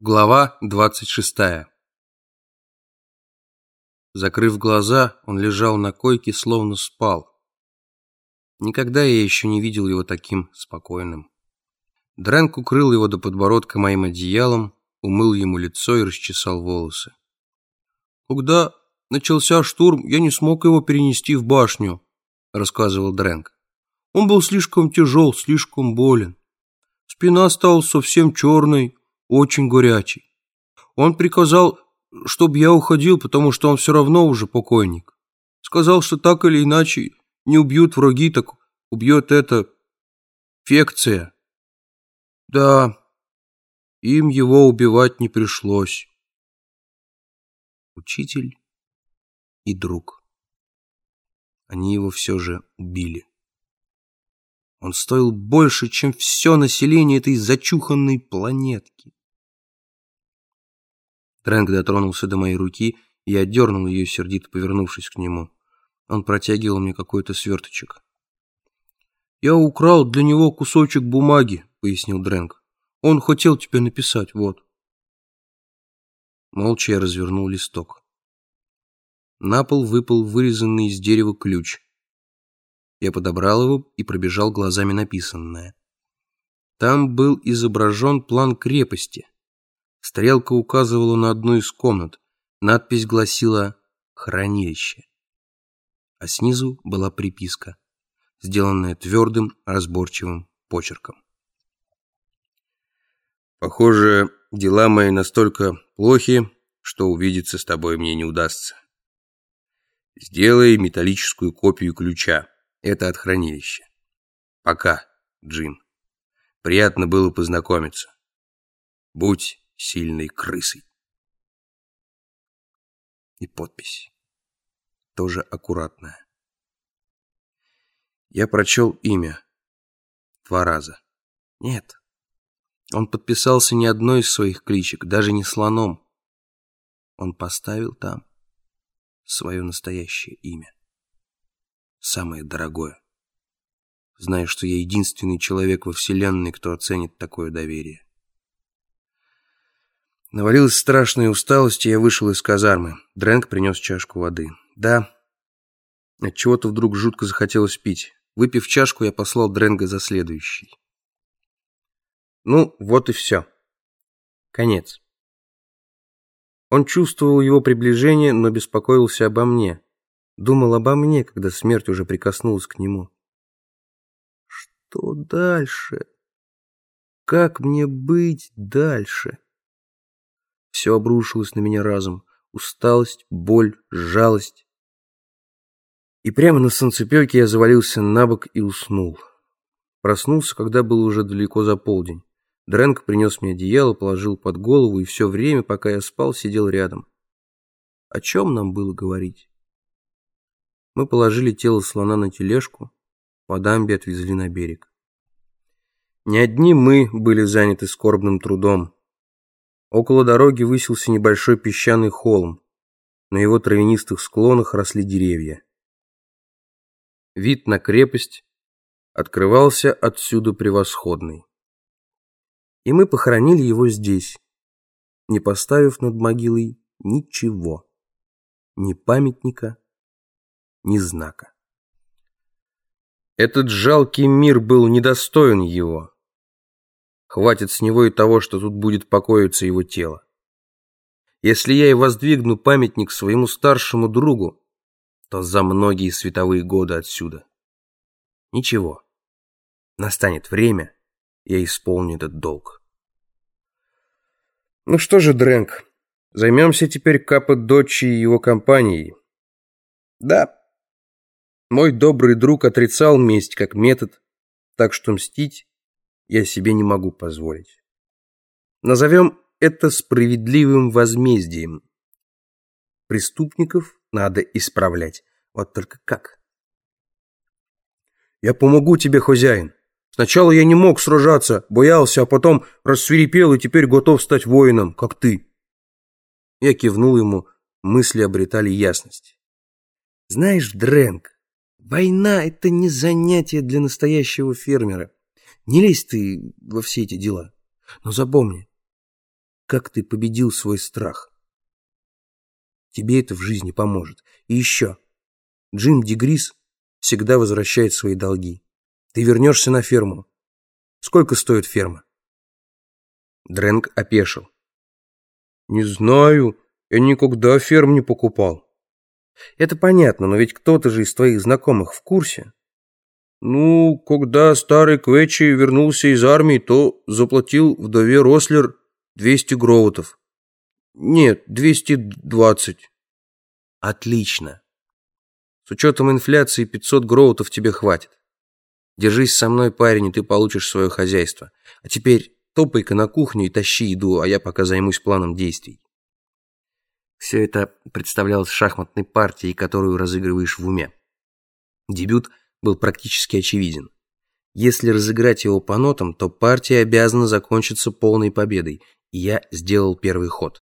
Глава 26 Закрыв глаза, он лежал на койке, словно спал. Никогда я еще не видел его таким спокойным. Дрэнк укрыл его до подбородка моим одеялом, умыл ему лицо и расчесал волосы. «Когда начался штурм, я не смог его перенести в башню», — рассказывал Дрэнк. «Он был слишком тяжел, слишком болен. Спина стала совсем черной, очень горячий. Он приказал, чтобы я уходил, потому что он все равно уже покойник. Сказал, что так или иначе не убьют враги, так убьет эта фекция. Да, им его убивать не пришлось. Учитель и друг. Они его все же убили. Он стоил больше, чем все население этой зачуханной планетки. Трэнк дотронулся до моей руки, и я дернул ее, сердито повернувшись к нему. Он протягивал мне какой-то сверточек. «Я украл для него кусочек бумаги», — пояснил Дрэнк. «Он хотел тебе написать, вот». Молча я развернул листок. На пол выпал вырезанный из дерева ключ. Я подобрал его и пробежал глазами написанное. Там был изображен план крепости — Стрелка указывала на одну из комнат. Надпись гласила «Хранилище». А снизу была приписка, сделанная твердым, разборчивым почерком. «Похоже, дела мои настолько плохи, что увидеться с тобой мне не удастся. Сделай металлическую копию ключа. Это от хранилища. Пока, Джим. Приятно было познакомиться. Будь сильной крысой. И подпись. Тоже аккуратная. Я прочел имя. Два раза. Нет. Он подписался не одной из своих кличек, даже не слоном. Он поставил там свое настоящее имя. Самое дорогое. Зная, что я единственный человек во Вселенной, кто оценит такое доверие. Навалилась страшная усталость, и я вышел из казармы. Дрэнк принес чашку воды. Да, от чего то вдруг жутко захотелось пить. Выпив чашку, я послал Дрэнга за следующий. Ну, вот и все. Конец. Он чувствовал его приближение, но беспокоился обо мне. Думал обо мне, когда смерть уже прикоснулась к нему. Что дальше? Как мне быть дальше? Все обрушилось на меня разом. Усталость, боль, жалость. И прямо на солнцепёке я завалился на бок и уснул. Проснулся, когда было уже далеко за полдень. Дрэнк принес мне одеяло, положил под голову, и все время, пока я спал, сидел рядом. О чем нам было говорить? Мы положили тело слона на тележку, по дамбе отвезли на берег. Не одни мы были заняты скорбным трудом. Около дороги высился небольшой песчаный холм. На его травянистых склонах росли деревья. Вид на крепость открывался отсюда превосходный. И мы похоронили его здесь, не поставив над могилой ничего, ни памятника, ни знака. Этот жалкий мир был недостоин его. Хватит с него и того, что тут будет покоиться его тело. Если я и воздвигну памятник своему старшему другу, то за многие световые годы отсюда. Ничего. Настанет время, я исполню этот долг. Ну что же, Дрэнк, займемся теперь Капа Дочи и его компанией. Да, мой добрый друг отрицал месть как метод, так что мстить я себе не могу позволить. Назовем это справедливым возмездием. Преступников надо исправлять. Вот только как? Я помогу тебе, хозяин. Сначала я не мог сражаться, боялся, а потом рассверепел и теперь готов стать воином, как ты. Я кивнул ему, мысли обретали ясность. Знаешь, Дрэнк, война — это не занятие для настоящего фермера. Не лезь ты во все эти дела. Но запомни, как ты победил свой страх. Тебе это в жизни поможет. И еще. Джим Дегрис всегда возвращает свои долги. Ты вернешься на ферму. Сколько стоит ферма? Дрэнк опешил. Не знаю. Я никогда ферм не покупал. Это понятно, но ведь кто-то же из твоих знакомых в курсе. Ну, когда старый Квечи вернулся из армии, то заплатил вдове Рослер 200 гроутов. Нет, 220. Отлично. С учетом инфляции 500 гроутов тебе хватит. Держись со мной, парень, и ты получишь свое хозяйство. А теперь топай-ка на кухню и тащи еду, а я пока займусь планом действий. Все это представлялось шахматной партией, которую разыгрываешь в уме. Дебют был практически очевиден. Если разыграть его по нотам, то партия обязана закончиться полной победой, и я сделал первый ход.